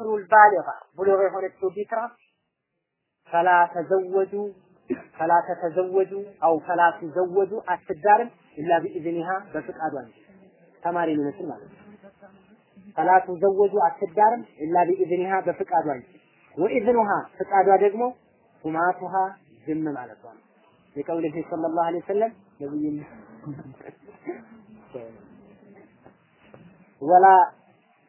ቢክሩል ባሊጋ ብሉግ የሆነችው ቢክራ ፈላ ተዘወጁ ፈላ ተተዘወጁ አው ፈላ ተዘወጁ አትዳርም ኢላ ቢኢዝኒሃ በፍቃዷ እንጂ ተማሪ ሊመስል ማለት ነው። ፈላ ተዘወጁ አትዳርም ኢላ ቢኢዝኒሃ በፍቃዷ እንጂ ወኢዝኑሃ ፍቃዷ ደግሞ ሁማቱሃ ዝም ማለቷ ነው። የቀውልህ ሰለላሁ ዐለይሂ ወሰለም ነብዩም ولا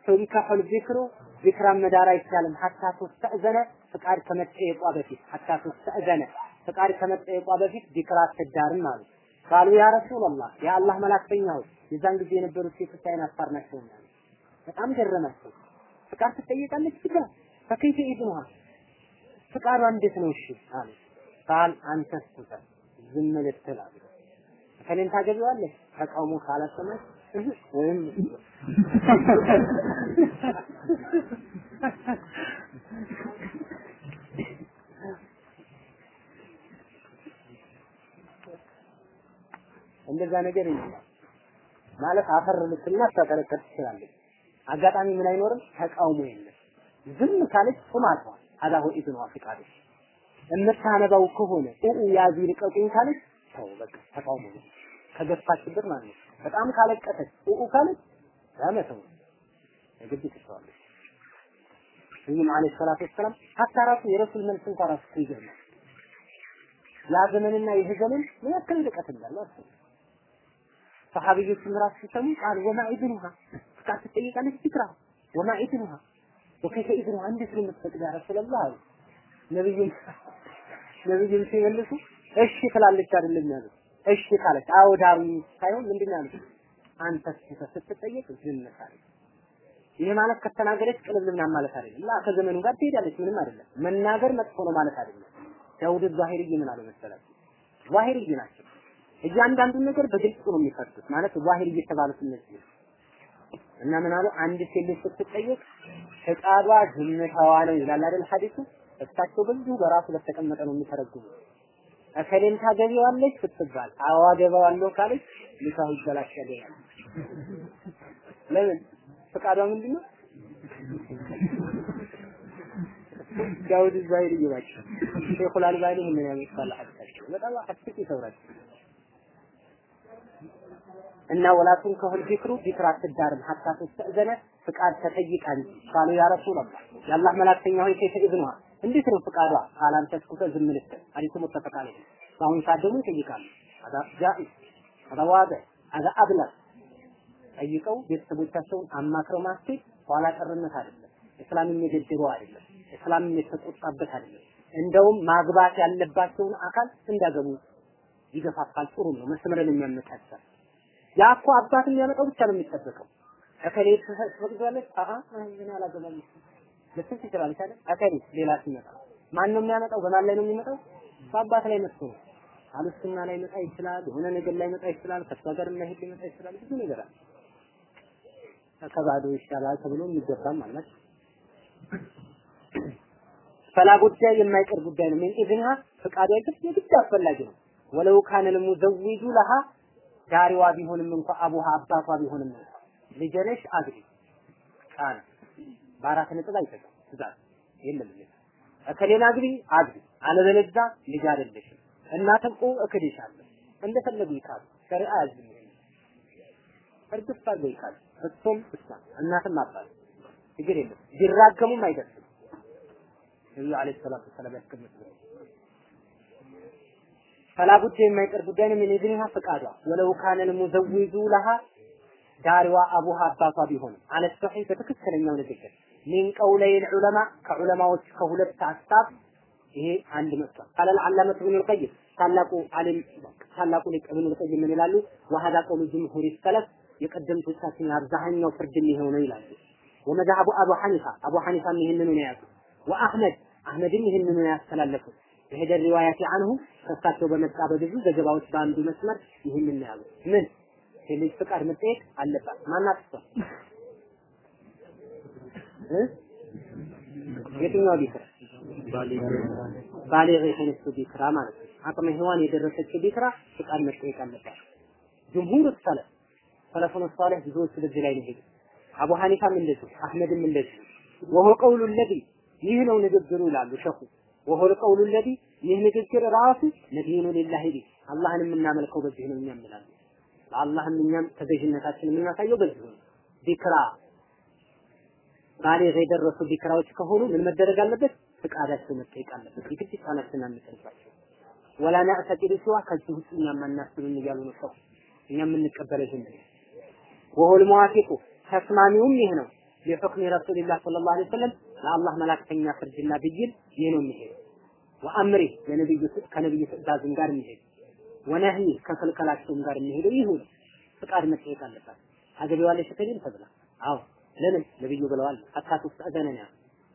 تنكح البكر ቢክራን መዳር አይቻልም حتى تستأذن ፍቃድ ከመጠየቋ በፊት حتى تستأذن ፍቃድ ከመጠየቋ በፊት ቢክር አትዳርም አሉ። قالوا يا رسول الله የአላህ መላክተኛ ሆይ የዛን ጊዜ የነበሩት ሴቶች አይን አፋር ናቸው። በጣም ገረማቸው። ፍቃድ ትጠየቃለች ቢክራ فكيف إذنها ፍቃዷ እንዴት ነው? እሺ አሉ። قال أن تسكت ዝም ልትል አሉ። ከኔን ታገቢዋለሽ ተቃውሞ ካላሰማሽ ወይም እንደዛ ነገር ይላል ማለት አፈር ልትና ታቀለቀል ትችላለች። አጋጣሚ ምን አይኖርም፣ ተቃውሞ የለም። ዝም ካለች ቁማቷ አዳሁ ኢዝኑ ፍቃድሽ የምታነባው ከሆነ ኡኡ ያዙ ልቀቁኝ ካለች ተው በቃ ተቃውሞ ነው። ከገፋችበት ማለት ነው። በጣም ካለቀሰች ኡኡ ካለች ያመተው የግድ ትተዋለች። ነቢዩም ዓለይሂ ሰላቱ ወሰላም ሀታ ራሱ የረሱል መልስ እንኳን ራሱ ይገርማል። ያ ዘመንና ይህ ዘመን ምን ያክል ርቀት እንዳለው አስቡ። ሰሐቢዮችም ራሱ ሲሰሙ ቃል ወማ ኢድኑሃ ፍቃድ ትጠይቃለች ፊክራ ወማ ኢድኑሃ ወከይፈ ኢድኑሃ እንዴት ነው የምትፈቅድ? ያ ረሱላህ አሉ። ነብዩም ነብዩም ሲመልሱ እሺ ትላለች አይደለም ያሉት? እሺ ካለች። አዎ ዳሩ ሳይሆን ምንድን ያሉት? አንተ ስትጠየቅ ዝም ካለች ይሄ ማለት ከተናገረች ቅልብልምና ማለት አይደለም። ላ ከዘመኑ ጋር ትሄዳለች ምንም አይደለም። መናገር መጥፎ ነው ማለት አይደለም። ዳውድ ዛሂርይ ምን አለ መሰላችሁ? ዛሂርይ ናቸው እያንዳንዱን ነገር በግልጽ ነው የሚፈቱት ማለት ዛሂርይ የተባሉት እነዚህ እና ምን አሉ? አንድ ሴት ልጅ ስትጠየቅ ፈቃዷ ዝምታዋ ነው ይላል አይደል ሐዲሱ? እሳቸው በዚሁ በራሱ በተቀመጠ ነው የሚተረጉሙ። እከሌን ታገቢዋለች ስትባል አዎ አገባዋለሁ ካለች ሊካሁ ይበላሻል ይላል። ለምን? ፈቃዷ ምንድን ነው ዳውድ ዛይር ይባቸው ሼኹል አልባኒ ምን ያመጣል ሐዲሳቸው። በጣም ሐዲስ ይተውራል እና ولا تنكح البكر ቢክር አትዳርም حتى تستأذن ፍቃድ ተጠይቃ እንጂ قالوا يا رسول الله የአላህ መላክተኛ ሆይ كيف إذنها እንዴት ነው ፍቃዷ? قال أن تسكت ዝም ልትል ሐዲሱ متفق በአሁኑ ሰዓት ደግሞ ይጠይቃሉ። هذا جائز አዳ ዋደ አዳ አብላግ ጠይቀው ቤተሰቦቻቸውን አማክረው ማስኬድ ኋላ ቀርነት አይደለም። እስላምን የገደበው አይደለም። እስላምን የተቆጣበት አይደለም። እንደውም ማግባት ያለባቸውን አካል እንዳገቡ ይገፋፋል ጥሩ ነው መስመርን የሚያመቻቻል። ያ እኮ አባት የሚያመጣው ብቻ ነው የሚጠበቀው። እከሌ ትፈቅዳለች አአ ምን አላገባም ልትል ይችላል አይደል? እከሌ ሌላ ሲመጣ። ማን ነው የሚያመጣው? በማን ላይ ነው የሚመጣው? በአባት ላይ መጥቶ ነው። አሉስና ላይ መጣ ይችላል የሆነ ነገር ላይ መጣ ይችላል ከሷ ጋር የማይሄድ ሊመጣ ይችላል ብዙ ነገር አለ። ከባዶ ይሻላል ተብሎ የሚገባም ማለት ፈላ ጉዳይ የማይቀር ጉዳይ ነው። ምን? ኢዝንሃ ፍቃዷ ግድ አስፈላጊ ነው ወለው ካነ ለሙዘዊጁ ለሃ ዳሪዋ ቢሆንም እንኳ አቡሃ አባቷ ቢሆንም ልጀነሽ አግቢ ቃል በአራት ነጥብ አይሰጥም ትእዛዝ የለም እከሌን አግቢ አግቢ አለበለዚያ ልጅ አይደለሽም። እናትም ኦ እክድሻለሁ። እንደፈለጉ ይካሉ ሸሪዓ ያዝም እርግፍ አድርገው ይካሉ እሱም እሷ እናትም አባት ችግር የለም። ቢራገሙም አይደርስም። ነብዩ አለይሂ ሰላቱ ወሰላም ያስቀምጡ ፈላ ጉዳይ የማይቀር ጉዳይ ነው። ምን ፈቃዷ ወለው ካነ ለሙዘዊጁ ለሃ ዳሪዋ አቡሃ አባቷ ቢሆን አለ ሰሒህ በትክክለኛው ንግግር። ሚን ቀውለይል ዑለማ ከዑለማዎች ከሁለት ሀሳብ ይሄ አንድ መጥቷል። ቃል አላመት ብን ልቀይም ታላቁ አሊም ታላቁ ሊቅ ብን ልቀይም ምን ይላሉ? ወሀዳ ቀውሉ ጅምሁር ሰለፍ የቀደምቶቻችን አብዛኛው ፍርድ ነው ይላሉ። ወመዛሀቡ አቡ ሐኒፋ አቡ ሐኒፋም ይህንኑ ነው የያዙት ወአህመድ አህመድም ይህንኑ ያስተላለፉት በሄደ ሪዋያት አንሁ ከሳቸው በመጣ በብዙ ዘገባዎች በአንዱ መስመር ይህንን ነው ያሉት። ምን? የልጅ ፍቃድ መጠየቅ አለባት። ማናት እሷ የትኛው ቢክራ? ባሊግ የሆነች ቢክራ ማለት ነው። አቅመ ሔዋን የደረሰች ቢክራ ፍቃድ መጠየቅ አለባት። جمهور سلف ሰለፉን ሷሊህ ብዙዎች በዚህ ላይ ነው ሄዱ አቡ ሐኒፋም እንደዚሁ አህመድም እንደዚሁ። وهو القول الذي ይህ ነው ንግግሩ ይላሉ ሸኹ وهو القول الذي ይህ ንግግር ራሱ ندين لله به አላህን የምናመልከው በዚህ ነው እኛ እንላለን። ለአላህም እኛም ተገዥነታችን የምናሳየው በዚህ ነው። ቢክራ ባሊግ የደረሱ ቢክራዎች ከሆኑ ምን መደረግ አለበት? ፍቃዳቸው መጠየቅ አለበት። የግድ ጫናችን አንጥልባቸው። ወላ ነዕተቂዱ ሲዋ ከዚህ ውጭ እኛ ማናስብም እያሉ ነው ሰው እኛ የምንቀበለው ይህን ነው። ወሁል መዋፊቁ ተስማሚውም ይህ ነው። ሊሑክሚ ረሱልላህ ሰለላሁ ዐለይሂ ወሰለም ለአላህ መላክተኛ ፍርድና ብይን ይህ ነው የሚሄድ ወአምሪ ለነብዩ ከነብዩ ትእዛዝም ጋር የሚሄድ ወነህይ ከከልከላቸውም ጋር የሚሄደው ነው። ፍቃድ መጠየቅ አለባት። አገቢዋለሽ ከዲን ተብላ አዎ ለምን ነብዩ ብለዋል። አታቱ ተአዘነና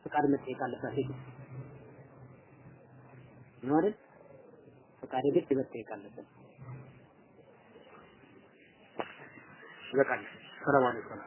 ፍቃድ መጠየቅ አለባት። ይሄ ነው አይደል? ፍቃድ ግድ መጠየቅ አለበት። ይበቃል። ሰላም አለይኩም